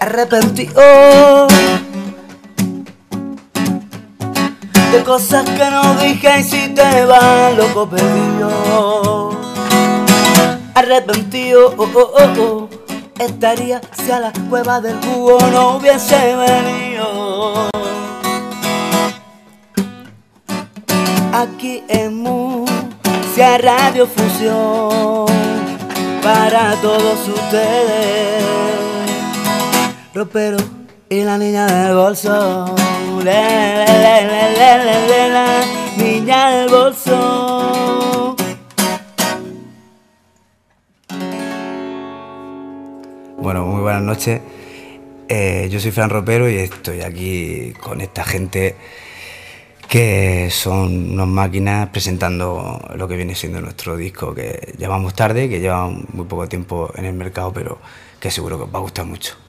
arrepentido de cosas que no dije y si te va loco perdido. Arrepentido oh, oh, oh, oh, estaría si a la cueva del búho no hubiese venido. Aquí en Murcia Radio Fusión para todos ustedes ropero y la niña del bolso le, le, le, la niña del bolso Bueno, muy buenas noches. Eh, yo soy Fran Ropero y estoy aquí con esta gente que son unas máquinas presentando lo que viene siendo nuestro disco que llevamos tarde, que lleva muy poco tiempo en el mercado, pero que seguro que os va a gustar mucho.